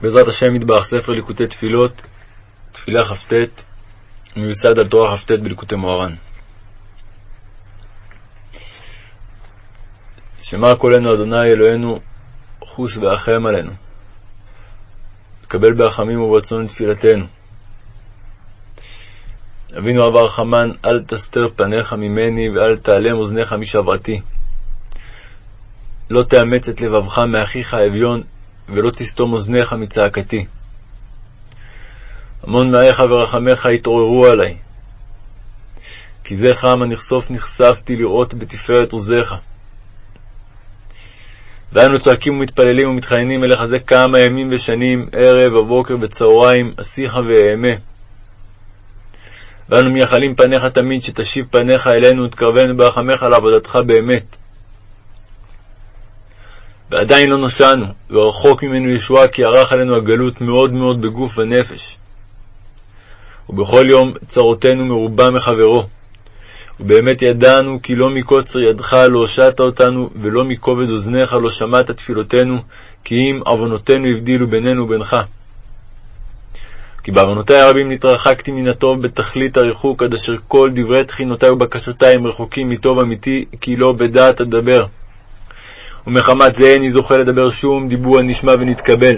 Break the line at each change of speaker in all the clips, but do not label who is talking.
בעזרת השם מטבח ספר ליקוטי תפילות, תפילה כ"ט, מיוסד על תורה כ"ט בליקוטי מוהר"ן. שמע קולנו אדוני אלוהינו, חוס ואחם עלינו. קבל ברחמים וברצון תפילתנו. אבינו אב הרחמן, אל תסתר פניך ממני ואל תעלם אוזניך משברתי. לא תאמץ את לבבך מאחיך האביון, ולא תסתום אוזניך מצעקתי. המון מאיך ורחמך התעוררו עלי. כי זה כמה נכסוף נחשפתי לראות בתפארת עוזיך. ואנו צועקים ומתפללים ומתחננים אליך זה כמה ימים ושנים, ערב ובוקר בצהריים, אשיך ואאמה. ואנו מייחלים פניך תמיד, שתשיב פניך אלינו ותקרבנו ברחמך לעבודתך באמת. ועדיין לא נושענו, ורחוק ממנו ישועה, כי ערך עלינו הגלות מאוד מאוד בגוף ונפש. ובכל יום צרותינו מרובה מחברו. ובאמת ידענו כי לא מקוצר ידך לא הושעת אותנו, ולא מכובד אוזניך לא שמעת תפילותינו, כי אם עוונותינו הבדילו בינינו ובינך. כי בעוונותי הרבים נתרחקתי מן הטוב בתכלית הריחוק, עד אשר כל דברי תחינותי ובקשותי הם רחוקים מטוב אמיתי, כי לא בדעת אדבר. ומחמת זה איני זוכה לדבר שום דיבור הנשמע ונתקבל.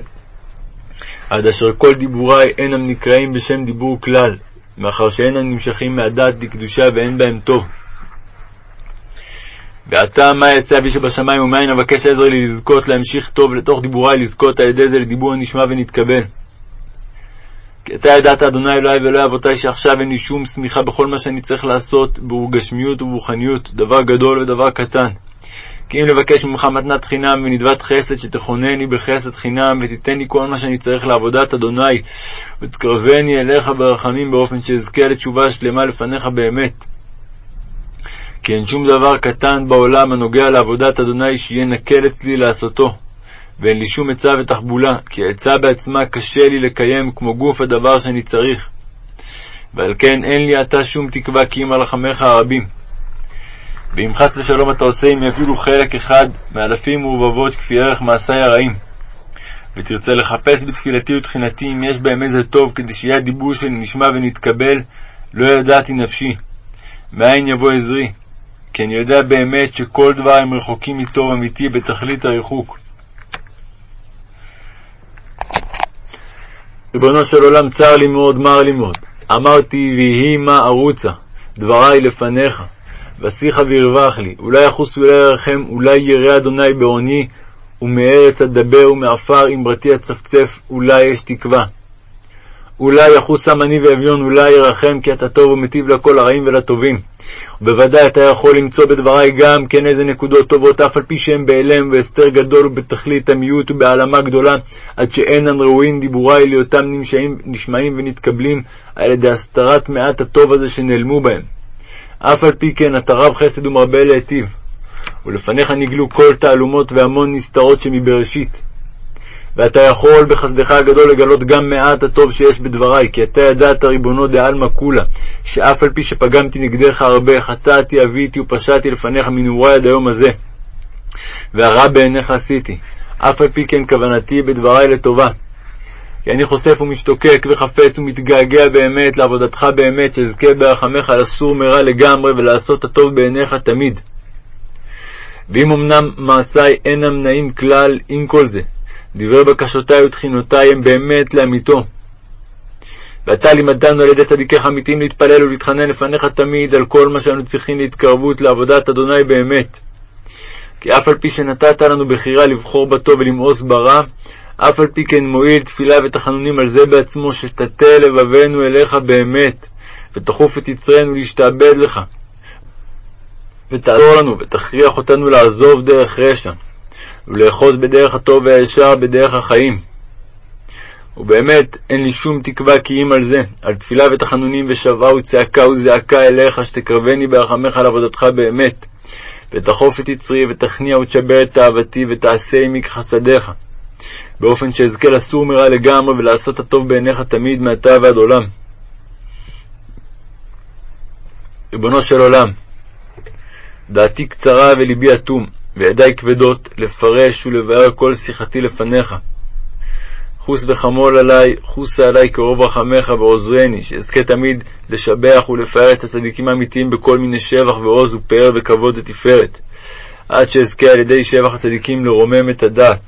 עד אשר כל דיבורי אינם נקראים בשם דיבור כלל, מאחר שאינם נמשכים מהדעת לקדושה ואין בהם טוב. ועתה מה אעשה אבי שבשמיים ומאין אבקש עזר לי לזכות להמשיך טוב לתוך דיבורי לזכות על ידי זה לדיבור הנשמע ונתקבל. כי אתה ידעת אדוני אלוהי ואלוהי אבותי שעכשיו אין לי שום שמיכה בכל מה שאני צריך לעשות ברוגשמיות וברוחניות, דבר גדול ודבר קטן. כי אם לבקש ממך מתנת חינם ונדבת חסד, שתכונני בחסד חינם, ותיתן לי כל מה שאני צריך לעבודת אדוני, ותקרבני אליך ברחמים באופן שאזכה לתשובה שלמה לפניך באמת. כי אין שום דבר קטן בעולם הנוגע לעבודת אדוני שיהיה נקל אצלי לעשותו. ואין לי שום עצה ותחבולה, כי העצה בעצמה קשה לי לקיים כמו גוף הדבר שאני צריך. ועל כן אין לי עתה שום תקווה כי אם על הרבים. ואם חס ושלום אתה עושה עמי אפילו חלק אחד מאלפים ורבבות כפי ערך מעשי הרעים, ותרצה לחפש בתפילתי ותחינתי אם יש בהם איזה טוב, כדי שיהיה הדיבור שלי נשמע ונתקבל, לא ידעתי נפשי. מאין יבוא עזרי? כי אני יודע באמת שכל דבר הם רחוקים מטוב אמיתי בתכלית הריחוק. ריבונו של עולם, צר לי מאוד, מר לי מאוד. אמרתי, ויהי מה ארוצה, דברי לפניך. ושיחה וירווח לי, אולי יחוס ואולי ירחם, אולי ירא אדוני בעוני, ומארץ אדבר ומעפר אמרתי אצפצף, אולי יש תקווה. אולי יחוס עמני ואביון, אולי ירחם, כי אתה טוב ומטיב לכל הרעים ולטובים. ובוודאי אתה יכול למצוא בדברי גם כן איזה נקודות טובות, אף על פי שהם בהלם והסתר גדול ובתכלית עמיות ובהעלמה גדולה, עד שאינן ראויים דיבורי להיותם נשמעים ונתקבלים על ידי הסתרת מעט הטוב הזה שנעלמו בהם. אף על פי כן אתה רב חסד ומרבה להיטיב, ולפניך נגלו כל תעלומות והמון נסתרות שמבראשית. ואתה יכול בחסדך הגדול לגלות גם מעט הטוב שיש בדברי, כי אתה ידעת ריבונו דעלמא כולה, שאף על פי שפגמתי נגדך הרבה, חטאתי, אביתי ופשעתי לפניך מנעורי עד היום הזה. והרע בעיניך עשיתי, אף על פי כן כוונתי בדברי לטובה. כי אני חושף ומשתוקק וחפץ ומתגעגע באמת לעבודתך באמת, שאזכה ברחמך לסור מרע לגמרי ולעשות הטוב בעיניך תמיד. ואם אמנם מעשיי אינם נעים כלל עם כל זה, דברי בקשותי ותחינותי הם באמת לאמיתו. ואתה לימדנו על ידי צדיקיך אמיתיים להתפלל ולהתחנן לפניך תמיד על כל מה שאנו צריכים להתקרבות לעבודת אדוני באמת. כי אף על פי שנתת לנו בחירה לבחור בטוב ולמאוס ברע, אף על פי כן מועיל תפילה ותחנונים על זה בעצמו, שתטה לבבנו אליך באמת, ותכוף את יצרנו להשתעבד לך. ותעזור לנו, ותכריח אותנו לעזוב דרך רשע, ולאחוז בדרך הטוב והישר בדרך החיים. ובאמת, אין לי שום תקווה כי אם על זה, על תפילה ותחנונים ושווה וצעקה וזעקה אליך, שתקרבני ברחמך על עבודתך באמת, ותכוף את יצרי, ותכניע ותשבר את תאוותי, ותעשה עמי כחסדיך. באופן שאזכה לסור מרע לגמרי ולעשות הטוב בעיניך תמיד מעתה ועד עולם. ריבונו של עולם, דעתי קצרה ולבי אטום, וידי כבדות לפרש ולבאר כל שיחתי לפניך. חוס וחמול עלי, חוסה עלי קרוב רחמך ועוזרני, שאזכה תמיד לשבח ולפאר את הצדיקים האמיתיים בכל מיני שבח ועוז ופאר וכבוד ותפארת, עד שאזכה על ידי שבח הצדיקים לרומם את הדעת,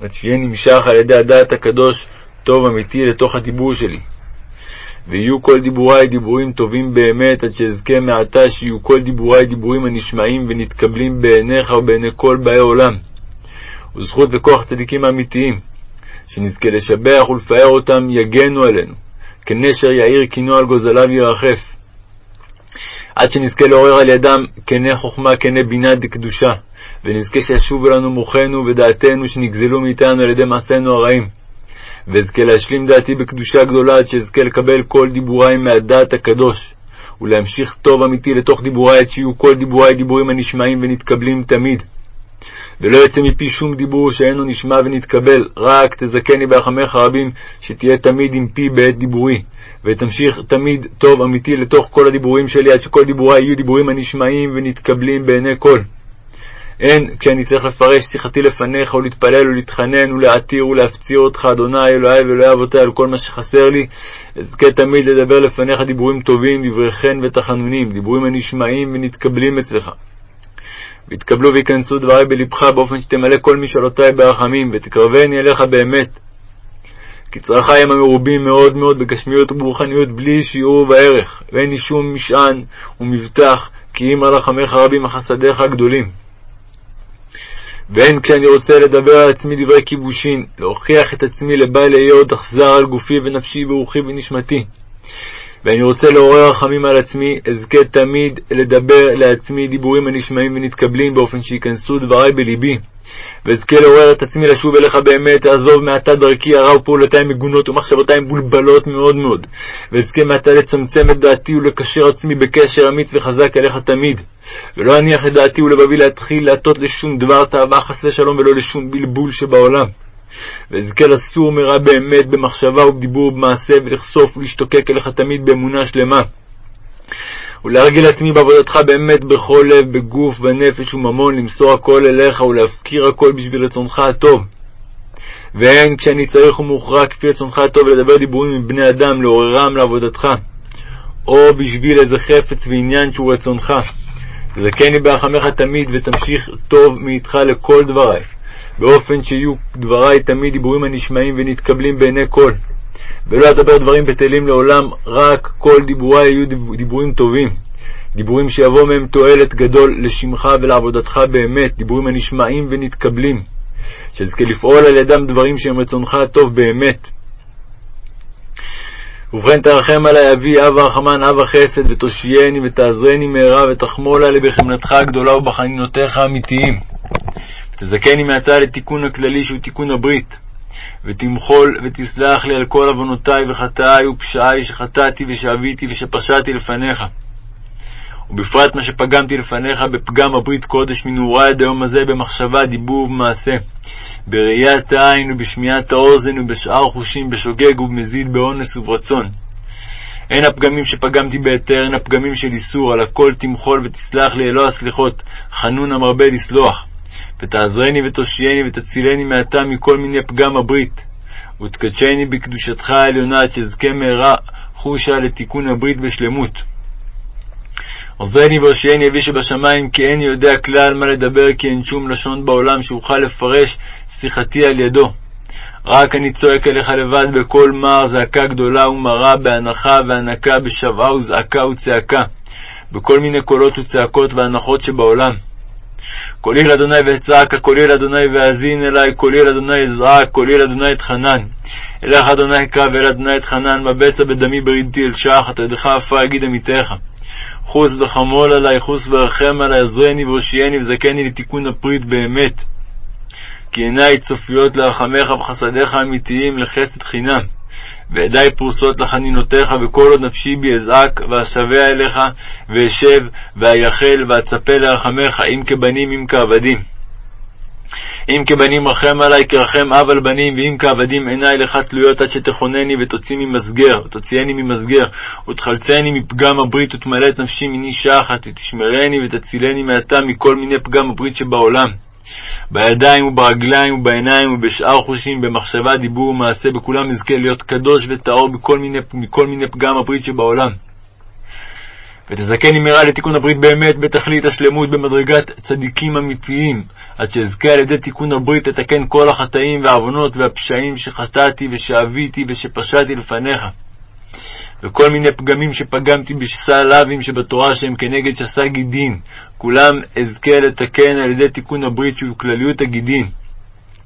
עד שיהיה נמשך על ידי הדעת הקדוש טוב אמיתי לתוך הדיבור שלי. ויהיו כל דיבורי דיבורים טובים באמת, עד שאזכה מעתה שיהיו כל דיבורי דיבורים הנשמעים ונתקבלים בעיניך ובעיני כל באי עולם. וזכות וכוח צדיקים אמיתיים, שנזכה לשבח ולפאר אותם, יגנו עלינו, כנשר יאיר קינו על גוזליו ירחף. עד שנזכה לעורר על ידם כנה חוכמה, כנה בינה דקדושה, ונזכה שישובו לנו מוחנו ודעתנו שנגזלו מאיתנו על ידי מעשינו הרעים. ואזכה להשלים דעתי בקדושה גדולה, עד שאזכה לקבל כל דיבורי מהדעת הקדוש, ולהמשיך טוב אמיתי לתוך דיבורי, עד שיהיו כל דיבורי דיבורים הנשמעים ונתקבלים תמיד. ולא יצא מפי שום דיבור שאינו נשמע ונתקבל, רק תזכני ברחמך רבים, שתהיה תמיד עם פי בעת דיבורי, ותמשיך תמיד טוב אמיתי לתוך כל הדיבורים שלי, עד שכל דיבורי יהיו דיבורים הנשמעים ונתקבלים בעיני כל. הן כשאני צריך לפרש שיחתי לפניך, ולהתפלל ולהתחנן ולהעתיר ולהפציר אותך, אדוני אלוהי ואלוהי אבותי, על כל מה שחסר לי, אזכה תמיד לדבר לפניך דיבורים טובים, דברי חן ותחנונים, דיבורים הנשמעים ונתקבלים אצלך. ויתקבלו וייכנסו דברי בלבך, באופן שתמלא כל משאלותי ברחמים, ותקרבני אליך באמת. כי צרכי הם המרובים מאוד מאוד בגשמיות וברוחניות בלי שיעור וערך, ואין לי שום משען ומבטח, כי אם רחמך רבים החסדיך הגדולים. והן כשאני רוצה לדבר על עצמי דברי כיבושין, להוכיח את עצמי לבל אהיה עוד אכזר על גופי ונפשי ורוחי ונשמתי. ואני רוצה לעורר רחמים על עצמי, אזכה תמיד לדבר לעצמי דיבורים הנשמעים ונתקבלים באופן שייכנסו דברי בלבי. ואזכה לעורר את עצמי לשוב אליך באמת, לעזוב מעתה דרכי הרע ופעולתי מגונות ומחשבותי מבולבלות מאוד מאוד. ואזכה מעתה לצמצם את דעתי ולקשר עצמי בקשר אמיץ וחזק אליך תמיד. ולא אניח את דעתי ולבבי להתחיל להטות לשום דבר תאווה חסרי שלום ולא לשום בלבול שבעולם. ואזכה לסור מרע באמת במחשבה ובדיבור ובמעשה, ולחשוף ולהשתוקק אליך תמיד באמונה שלמה. ולהרגיל עצמי בעבודתך באמת בכל לב, בגוף, בנפש וממון, למסור הכל אליך ולהפקיר הכל בשביל רצונך הטוב. והן כשאני צריך ומוכרע כפי רצונך הטוב לדבר דיבורים עם בני אדם, לעוררם לעבודתך, או בשביל איזה חפץ ועניין שהוא רצונך. זכני ברחמך תמיד, ותמשיך טוב מאיתך לכל דברי. באופן שיהיו דברי תמיד דיבורים הנשמעים ונתקבלים בעיני כל. ולא אדבר דברים בטלים לעולם, רק כל דיבורי יהיו דיבורים טובים. דיבורים שיבוא מהם תועלת גדול לשמך ולעבודתך באמת, דיבורים הנשמעים ונתקבלים. שאזכה לפעול על ידם דברים שהם רצונך הטוב באמת. ובכן תרחם עלי אבי, אב הרחמן, אב החסד, ותושייני ותעזרני מהרה, ותחמול עלי בחמלתך הגדולה ובחנינותיך האמיתיים. תזכני מעתה לתיקון הכללי שהוא תיקון הברית, ותמחול ותסלח לי על כל עוונותי וחטאי ופשעי שחטאתי ושעוויתי ושפשעתי לפניך. ובפרט מה שפגמתי לפניך בפגם הברית קודש מנעורי עד היום הזה במחשבה, דיבור ובמעשה, בראיית העין ובשמיעת האוזן ובשאר חושים, בשוגג ובמזיד, באונס וברצון. הן הפגמים שפגמתי בהיתר, הן הפגמים של איסור, על הכל תמחול ותסלח לי אלוה הסליחות, חנון המרבה לסלוח. ותעזרני ותושייני ותצילני מעתה מכל מיני פגם הברית, ותקדשני בקדושתך העליונה עד שאזכה מהרה חושה לתיקון הברית בשלמות. עוזרני והושיעני אבי שבשמיים, כי איני יודע כלל מה לדבר, כי אין שום לשון בעולם שאוכל לפרש שיחתי על ידו. רק אני צועק אליך לבד בקול מר, זעקה גדולה ומרה, באנחה ואנקה, בשוועה וזעקה וצעקה, בכל מיני קולות וצעקות ואנחות שבעולם. קולי אל אדוני ואצעק, קולי אל אדוני והאזין אלי, קולי אל אדוני אזעק, קולי אל אדוני אתחנן. אליך אדוני אקרא ואל אדוני אתחנן, מה בצע בדמי ברדתי אל שחת, היודך עפר היגיד אמיתך. חוס וחמול עלי, חוס ורחם עלי, עזרני והושיעני וזכני לתיקון הברית באמת. כי עיני צופיות לרחמך וחסדיך אמיתיים לחסד חינם. וידי פרוסות לחנינותיך, וכל עוד נפשי בי אזעק, ואשבע אליך, ואשב, ואייחל, ואצפה לרחמך, אם כבנים אם כעבדים. אם כבנים רחם עלי, כרחם אב על בנים, ואם כעבדים עיני לך תלויות עד שתכונני ותוציא ממסגר, ותוציאני ממסגר, ותחלצני מפגם הברית, ותמלא את נפשי מני שחת, ותשמרני ותצילני מעתה מכל מיני פגם הברית שבעולם. בידיים וברגליים ובעיניים ובשאר חושים, במחשבה, דיבור ומעשה, בכולם אזכה להיות קדוש וטהור מכל מיני, מכל מיני פגם הברית שבעולם. ותזכני מהרה לתיקון הברית באמת בתכלית השלמות במדרגת צדיקים אמיתיים, עד שאזכה על ידי תיקון הברית לתקן כל החטאים והעוונות והפשעים שחטאתי ושאביתי ושפשעתי לפניך. וכל מיני פגמים שפגמתי בשסה לאווים שבתורה שהם כנגד שסה גידין, כולם אזכה לתקן על ידי תיקון הברית שהוא כלליות הגידין,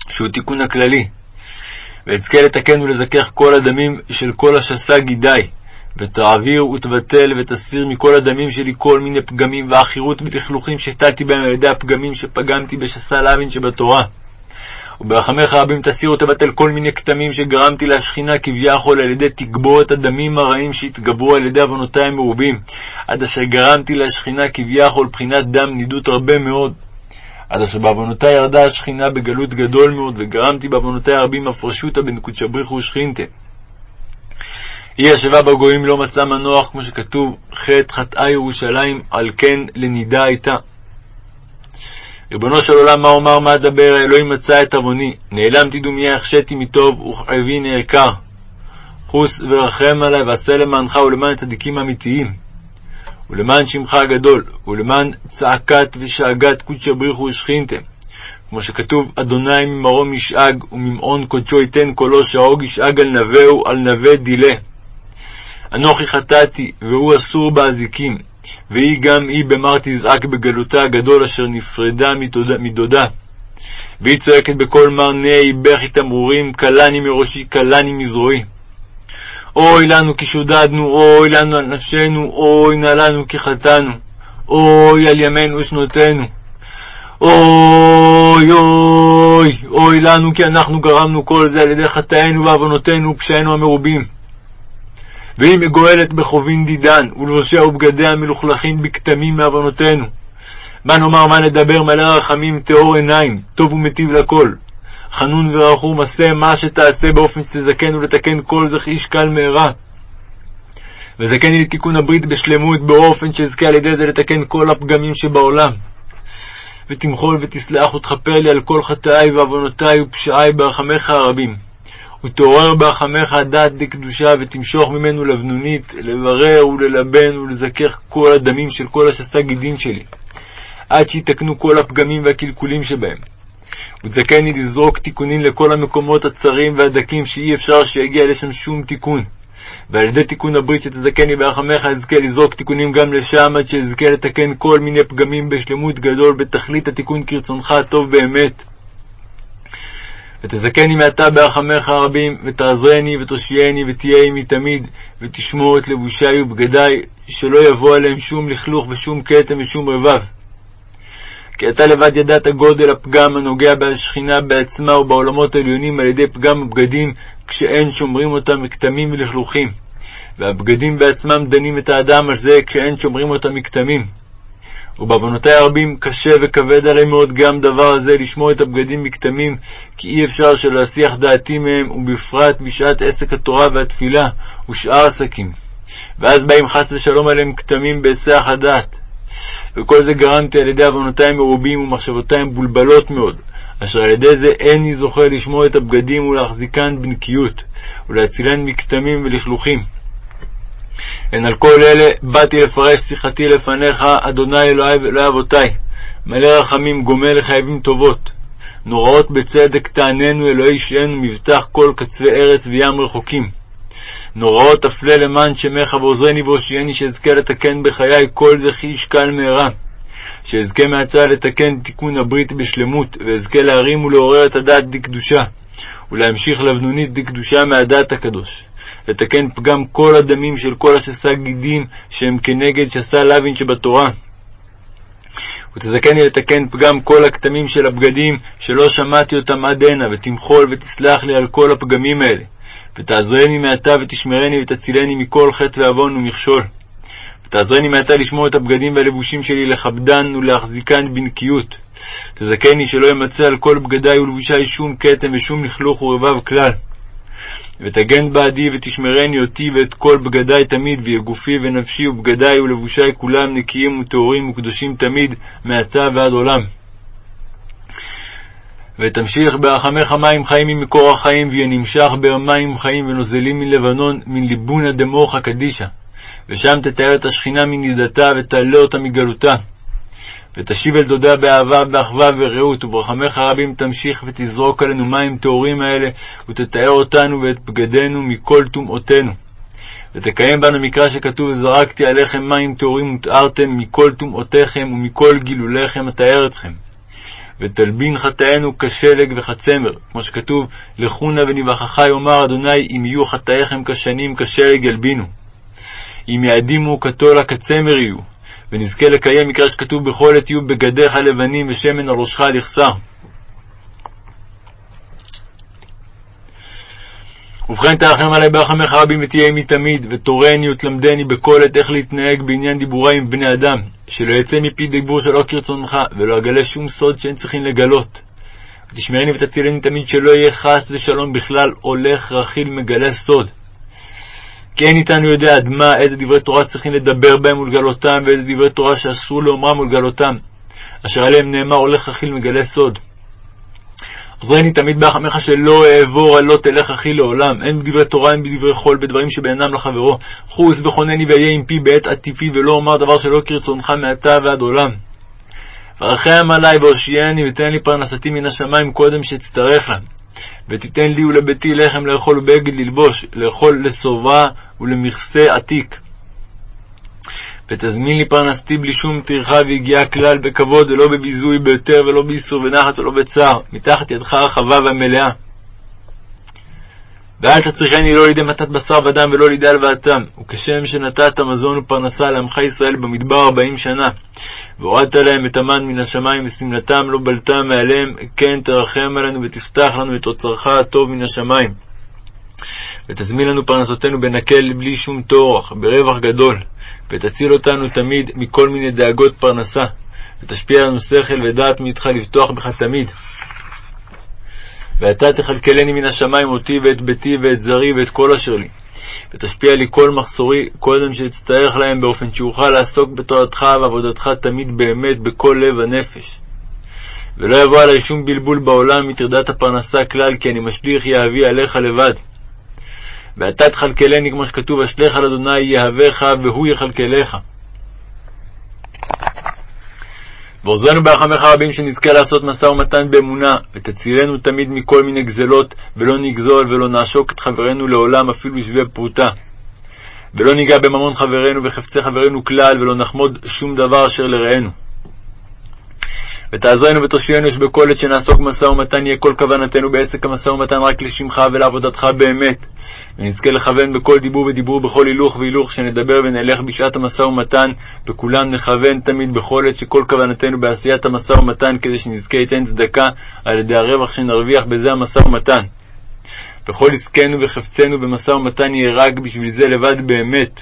שהוא תיקון הכללי. ואזכה לתקן ולזכך כל הדמים של כל השסה גידי, ותעביר ותבטל ותסיר מכל הדמים שלי כל מיני פגמים ועכירות ולכלוכים שהטלתי בהם על ידי הפגמים שפגמתי בשסה לאווין שבתורה. וברחמך רבים תסיר ותבטל כל מיני כתמים שגרמתי להשכינה כביכול על ידי תגבורת הדמים הרעים שהתגברו על ידי עוונותי המרובים, עד אשר גרמתי להשכינה כביכול בחינת דם נידות הרבה מאוד. עד אשר בעוונותי ירדה השכינה בגלות גדול מאוד, וגרמתי בעוונותי הרבים הפרשותה בין קודשא בריחו ושכינתה. היא ישבה בגויים לא מצאה מנוח, כמו שכתוב, חטא חטאה ירושלים, על כן לנידה הייתה. ריבונו של עולם, מה אומר, מה אדבר, אלוהים מצא את עווני, נעלמתי דומיה, החשיתי מטוב, וכאבי נעקר. חוס ורחם עלי, ועשה למענך ולמען הצדיקים האמיתיים, ולמען שמך הגדול, ולמען צעקת ושאגת קודשא בריחו ושכינתם. כמו שכתוב, אדוני ממרום ישאג, וממעון קודשו ייתן קולו, שההוג ישאג על נביהו, על נווה דילה. אנוכי חטאתי, והוא אסור באזיקים, והיא גם היא במר תזעק בגלותה הגדול אשר נפרדה מדודה. והיא צועקת בקול מר נהי בכי תמרורים, כלני מראשי, כלני מזרועי. אוי לנו כי שודדנו, אוי לנו על נפשנו, אוי נא לנו כי חטאנו, אוי על ימינו ושנותינו. אוי אוי אוי לנו כי אנחנו גרמנו כל זה על ידי חטאינו ועוונותינו ופשעינו המרובים. והיא מגואלת בחובין דידן, ולבושיה ובגדיה מלוכלכים בכתמים מעוונותינו. מה נאמר, מה נדבר, מלא רחמים, טהור עיניים, טוב ומטיב לכל. חנון ורחום, עשה מה שתעשה באופן שתזכן ולתקן כל זה איש קל מהרה. וזכן לי לתיקון הברית בשלמות, באופן שאזכה על ידי זה לתקן כל הפגמים שבעולם. ותמחול ותסלח ותכפר לי על כל חטאי ועוונותי ופשעי ברחמך הרבים. ותעורר ברחמך הדעת דקדושה, ותמשוך ממנו לבנונית, לברר וללבן ולזכך כל הדמים של כל השסה גידין שלי, עד שיתקנו כל הפגמים והקלקולים שבהם. ותזכני לזרוק תיקונים לכל המקומות הצרים והדקים שאי אפשר שיגיע לשם שום תיקון. ועל ידי תיקון הברית שתזכני ברחמך אזכה לזרוק תיקונים גם לשם, עד שאזכה לתקן כל מיני פגמים בשלמות גדול, בתכלית התיקון כרצונך הטוב באמת. ותזכני מעתה ברחמך הרבים, ותעזרני ותושייני, ותהיה עמי תמיד, ותשמור את לבושי ובגדי, שלא יבוא עליהם שום לכלוך ושום כתם ושום רבב. כי אתה לבד ידעת גודל הפגם הנוגע בהשכינה בעצמה ובעולמות העליונים על ידי פגם הבגדים, כשאין שומרים אותם מכתמים ולכלוכים. והבגדים בעצמם דנים את האדם על זה כשאין שומרים אותם מכתמים. ובעוונותי הרבים קשה וכבד עלי מאוד גם דבר הזה לשמור את הבגדים מכתמים, כי אי אפשר שלא להסיח דעתי מהם, ובפרט בשעת עסק התורה והתפילה ושאר עסקים. ואז באים חס ושלום עליהם כתמים בהיסח הדעת. וכל זה גרמתי על ידי עוונותי מרובים ומחשבותי מבולבלות מאוד, אשר על ידי זה איני זוכה לשמור את הבגדים ולהחזיקן בנקיות, ולהצילן מכתמים ולכלוכים. הן על כל אלה באתי לפרש שיחתי לפניך, אדוני אלוהי ואלוהי אבותי, מלא רחמים, גומל לחייבים טובות. נוראות בצדק תעננו, אלוהי שיענו, מבטח כל קצווי ארץ וים רחוקים. נוראות אפלה למען שמך, ועוזרני והושיעני, שאזכה לתקן בחיי כל זה כי ישקל מהרה. שאזכה מעצה לתקן תיקון הברית בשלמות, ואזכה להרים ולעורר את הדעת דקדושה, ולהמשיך לבנונית דקדושה מהדעת הקדוש. לתקן פגם כל הדמים של כל השסה גידים שהם כנגד שסה לוין שבתורה. ותזכני לתקן פגם כל הכתמים של הבגדים שלא שמעתי אותם עד הנה, ותמחול ותסלח לי על כל הפגמים האלה. ותעזרני מעתה ותשמרני ותצילני מכל חטא ועוון ומכשול. ותעזרני מעתה לשמור את הבגדים והלבושים שלי, לכבדן ולהחזיקן בנקיות. תזכני שלא ימצא על כל בגדי ולבושי שום כתם ושום לכלוך ורבב כלל. ותגן בעדי ותשמרני אותי ואת כל בגדי תמיד, ויהיה גופי ונפשי ובגדי ולבושי כולם נקיים וטהורים וקדושים תמיד, מעתה ועד עולם. ותמשיך ברחמך מים חיים ממקור החיים, ויהיה נמשך במים חיים ונוזלים מלבנון, מן ליבונא דמורך קדישא. ושם תתאר את השכינה מנידתה, ותעלה אותה מגלותה. ותשיב אל דודה באהבה, באחווה ורעות, וברחמך רבים תמשיך ותזרוק עלינו מים טהורים האלה, ותתאר אותנו ואת בגדינו מכל טומאותינו. ותקיים בנו מקרא שכתוב, וזרקתי עליכם מים טהורים ותארתם מכל טומאותיכם ומכל גילוליכם אתאר אתכם. ותלבין חטאינו כשלג וכצמר, כמו שכתוב, לכו נא ונבחך יאמר אדוני, אם יהיו חטאיכם כשנים כשלג ילבינו. אם יעדימו כתולה כצמר יהיו, ונזכה לקיים מקרא שכתוב בכל עת יהיו בגדיך לבנים ושמן על ראשך לכסה. ובכן תרחם עלי ברחמך רבים ותהיה עמי תמיד, ותורני ותלמדני בכל עת איך להתנהג בעניין דיבורי עם בני אדם, שלא יצא מפי דיבור שלא כרצונך, ולא אגלה שום סוד שאין צריכים לגלות. ותשמעני ותצילני תמיד שלא יהיה חס ושלום בכלל הולך רכיל מגלה סוד. כי אין איתנו יודע עד מה, איזה דברי תורה צריכים לדבר בהם ולגלותם, ואיזה דברי תורה שאסור לאומרם ולגלותם, אשר עליהם נאמר הולך רכיל מגלה סוד. עזרני תמיד בהחמך שלא אעבור על לא תלך אחי לעולם, הן בדברי תורה הן בדברי חול, בדברים שבאינם לחברו. חוס וכונני ואהיה עם פי בעת עטיפי, ולא אומר דבר שלא כרצונך מעתה ועד עולם. ורחם עלי והושיעני ותן לי פרנסתי מן השמיים קודם שאצטרך לה. ותיתן לי ולביתי לחם לאכול ובגד ללבוש, לאכול לשובע ולמכסה עתיק. ותזמין לי פרנסתי בלי שום טרחה ויגיעה כלל בכבוד ולא בביזוי ביותר ולא באיסור ונחת ולא בצער, מתחת ידך הרחבה והמלאה. ואל תצריכני לא לידי מתת בשר ודם ולא לידי הלוואתם, וכשם שנתת מזון ופרנסה לעמך ישראל במדבר ארבעים שנה, והורדת להם את המן מן השמיים ושמלתם לא בלתה מעליהם, כן תרחם עלינו ותפתח לנו את אוצרך הטוב מן השמיים. ותזמין לנו פרנסותינו בנקל בלי שום טורח, ברווח גדול, ותציל אותנו תמיד מכל מיני דאגות פרנסה, ותשפיע לנו שכל ודעת מאיתך לבטוח בך תמיד. ואתה תכלכלני מן השמיים אותי ואת ביתי ואת זרי ואת כל אשר לי, ותשפיע לי כל מחסורי קודם שאצטרך להם באופן שאוכל לעסוק בתורתך ועבודתך תמיד באמת בכל לב הנפש. ולא יבוא עלי שום בלבול בעולם מטרדת הפרנסה כלל, כי אני משליך יהבי עליך לבד. ואתה תכלכלני, כמו שכתוב, אשליך על אדוני יהבך, והוא יכלכלך. ועוזרנו ברחמך רבים שנזכה לעשות משא ומתן באמונה, ותצילנו תמיד מכל מיני גזלות, ולא נגזול ולא נעשוק את חברנו לעולם אפילו שווה פרוטה. ולא ניגע בממון חברנו וחפצי חברנו כלל, ולא נחמוד שום דבר אשר לרענו. ותעזרנו ותושיינו שבכל עת שנעסוק במשא ומתן יהיה כל כוונתנו בעסק המשא ומתן רק לשמך ולעבודתך באמת, ונזכה לכוון בכל דיבור ודיבור, בכל הילוך והילוך, שנדבר ונלך בשעת המשא ומתן, וכולם נכוון תמיד בכל עת שכל כוונתנו בעשיית המשא ומתן, כדי שנזכה ליתן צדקה על ידי הרווח שנרוויח בזה המשא ומתן. וכל עסקנו וחפצנו במשא ומתן יהיה רק בשביל זה לבד באמת,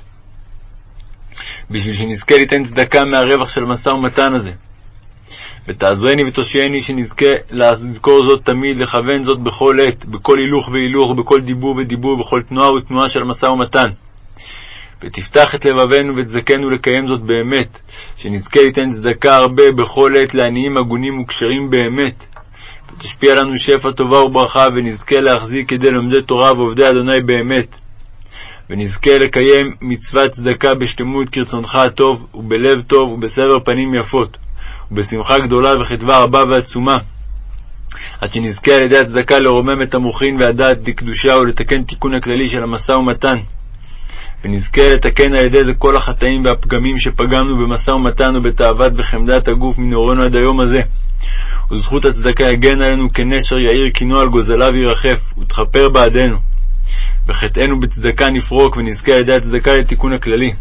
בשביל שנזכה ליתן צדקה מהרווח של המשא ומתן הזה. ותעזרני ותושייני שנזכה לזכור זאת תמיד, לכוון זאת בכל עת, בכל הילוך והילוך, ובכל דיבור ודיבור, בכל תנועה ותנועה של המשא ומתן. ותפתח את לבבנו ותזכנו לקיים זאת באמת, שנזכה ליתן צדקה הרבה בכל עת לעניים הגונים וכשרים באמת. ותשפיע לנו שפע טובה וברכה, ונזכה להחזיק כדי לומדי תורה ועובדי אדוני באמת. ונזכה לקיים מצוות צדקה בשלמות כרצונך הטוב, ובלב טוב, ובסבר פנים יפות. ובשמחה גדולה וחדווה רבה ועצומה, עד שנזכה על ידי הצדקה לרומם את המוחין והדעת לקדושה ולתקן תיקון הכללי של המשא ומתן. ונזכה לתקן על ידי זה כל החטאים והפגמים שפגמנו במשא ומתן ובתאוות וחמדת הגוף מנעורנו עד היום הזה. וזכות הצדקה יגן עלינו כנשר יאיר קינו על גוזליו ירחף, ותכפר בעדנו. וחטאנו בצדקה נפרוק, ונזכה על ידי הצדקה לתיקון הכללי.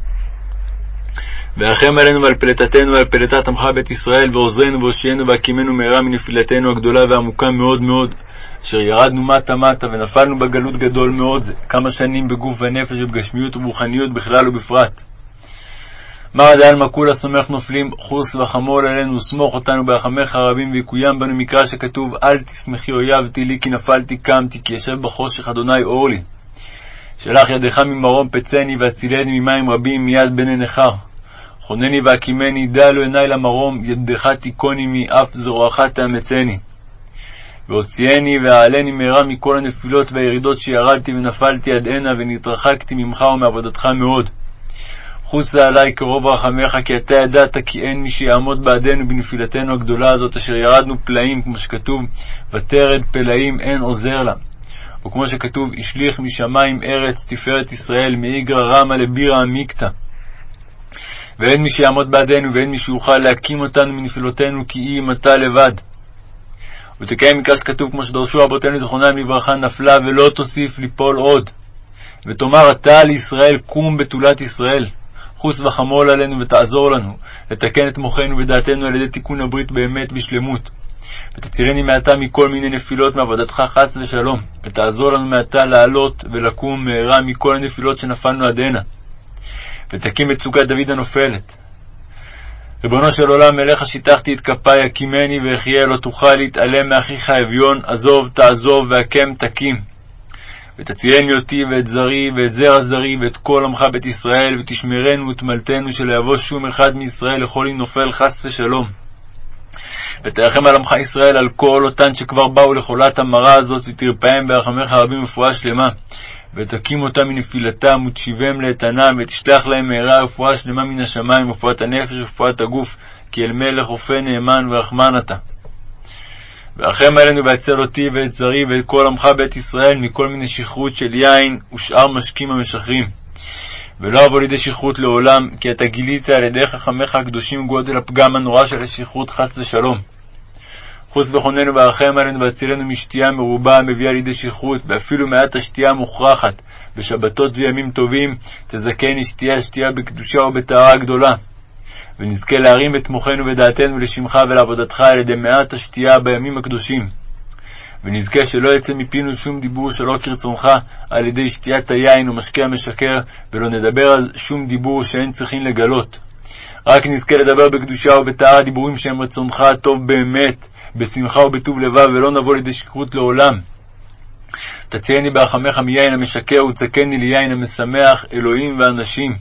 ורחם עלינו ועל פלטתנו ועל פלטת עמך בית ישראל, ועוזרנו והושיענו והקימנו מהרה מנפילתנו הגדולה והעמוקה מאוד מאוד, אשר ירדנו מטה מטה ונפלנו בגלות גדול מאוד זה, כמה שנים בגוף ונפש ובגשמיות וברוחניות בכלל ובפרט. מר דעלמא כולה סומך נופלים, חוס וחמול עלינו, סמוך אותנו ברחמך הרבים, ויקוים בנו מקרא שכתוב, אל תשמחי אויבתי לי, כי נפלתי קמתי, כי ישב בחושך אדוני אור לי. שלח ידך ממרום פצני, והצילני ממים רבים מיד בני נכר. חונני והקימני, דלו עיני למרום, ידך תיכוני מי, אף זרועך תאמצני. והוציאני והעלני מהרה מכל הנפילות והירידות שירדתי ונפלתי עד הנה ונתרחקתי ממך ומעבודתך מאוד. חוסה עלי קרוב רחמך, כי אתה ידעת כי אין מי שיעמוד בעדנו בנפילתנו הגדולה הזאת, אשר ירדנו פלאים, כמו שכתוב, ותרד פלאים אין עוזר לה. וכמו שכתוב, השליך משמיים ארץ תפארת ישראל, מאיגרא רמא לבירא עמיקתא. ואין מי שיעמוד בעדנו, ואין מי שיוכל להקים אותנו מנפילותינו, כי אם אתה לבד. ותקיים מקרא שכתוב, כמו שדרשו רבותינו זכרונם לברכה, נפלה ולא תוסיף ליפול עוד. ותאמר אתה לישראל, קום בתולת ישראל. חוס וחמול עלינו ותעזור לנו, לתקן את מוחנו ודעתנו על ידי תיקון הברית באמת בשלמות. ותצילני מעתה מכל מיני נפילות מעבודתך חס ושלום, ותעזור לנו מעתה לעלות ולקום מהרה מכל הנפילות שנפלנו עד הנה. ותקים סוכת דוד הנופלת. ריבונו של עולם, אליך שיטחתי את כפיי, הקימני ואחיה, לא תוכל להתעלם מאחיך האביון, עזוב, תעזוב, והקם תקים. ותצילני אותי ואת זרי ואת זרע זרי ואת כל עמך בית ישראל, ותשמרנו ותמלטנו שלא יבוא שום אחד מישראל לכל אם נופל חס ושלום. ותרחם על עמך ישראל על כל אותן שכבר באו לחולת המרה הזאת, ותרפאם ברחמך רבים רפואה שלמה. ותקים אותם מנפילתם, ותשיבם לאיתנם, ותשלח להם מהרה רפואה שלמה מן השמיים, רפואת הנפש ורפואת הגוף, כי אל מלך רופא נאמן ורחמן אתה. ורחם עלינו והצל אותי ואת זרי ואת כל עמך בית ישראל מכל מיני שכרות של יין ושאר משקים המשחרים. ולא אבוא לידי שכרות לעולם, כי אתה גילית על ידי חכמיך הקדושים גודל הפגם הנורא של השכרות חס ושלום. חוס וחוננו ורחם עלינו והצילנו משתייה מרובה המביאה לידי שכרות, ואפילו מעט השתייה המוכרחת, בשבתות וימים טובים, תזכני שתייה שתייה בקדושה ובטהרה גדולה. ונזכה להרים את מוחנו ודעתנו לשמך ולעבודתך על ידי מעט השתייה בימים הקדושים. ונזכה שלא יצא מפינו שום דיבור שלא כרצונך על ידי שתיית היין ומשקה המשקר, ולא נדבר על שום דיבור שאין צריכים לגלות. רק נזכה לדבר בקדושה ובטהרה דיבורים שהם רצונך הטוב באמת, בשמחה ובטוב לבב, ולא נבוא לידי שכרות לעולם. תצייני ברחמך מיין המשקר, ותזכני ליין המשמח אלוהים ואנשים.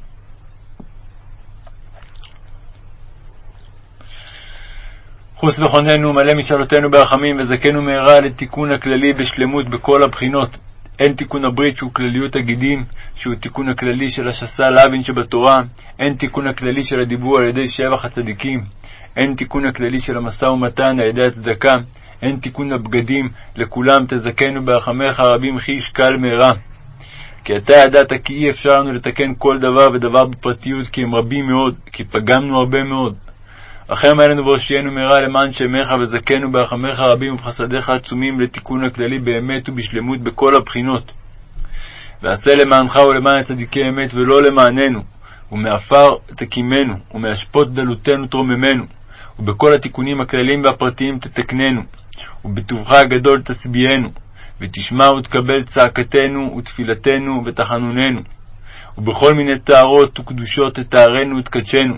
חוס וחוננו, מלא משאלותינו ברחמים, וזכנו מהרה לתיקון הכללי בשלמות בכל הבחינות. הן תיקון הברית שהוא כלליות הגידים, שהוא תיקון הכללי של השסה לאווין שבתורה, הן תיקון הכללי של הדיבור על ידי שבח הצדיקים, הן תיקון הכללי של המשא ומתן על ידי הצדקה, הן תיקון הבגדים, לכולם תזכנו ברחמך הרבים חיש קל מהרה. כי אתה ידעת כי אי אפשר לנו לתקן כל דבר ודבר בפרטיות, כי הם רבים מאוד, כי פגמנו הרבה מאוד. רחם עלינו והושיענו מהרה למען שמך, וזכנו ברחמך רבים ובחסדיך עצומים לתיקון הכללי באמת ובשלמות בכל הבחינות. ועשה למענך ולמען הצדיקי אמת, ולא למעננו, ומעפר תקימנו, ומאשפות דלותנו תרוממנו, ובכל התיקונים הכלליים והפרטיים תתקננו, ובטובך הגדול תשביענו, ותשמע ותקבל צעקתנו ותפילתנו ותחנוננו, ובכל מיני טהרות וקדושות תטהרנו ותקדשנו.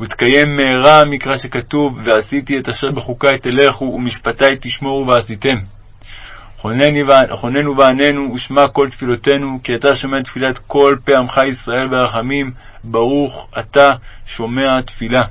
ותקיים מהרה המקרא שכתוב, ועשיתי את אשר בחוקי תלכו, ומשפטי תשמורו ועשיתם. חוננו ועננו, ושמע כל תפילותינו, כי אתה שומע תפילת כל פה עמך ישראל ברחמים, ברוך אתה שומע תפילה.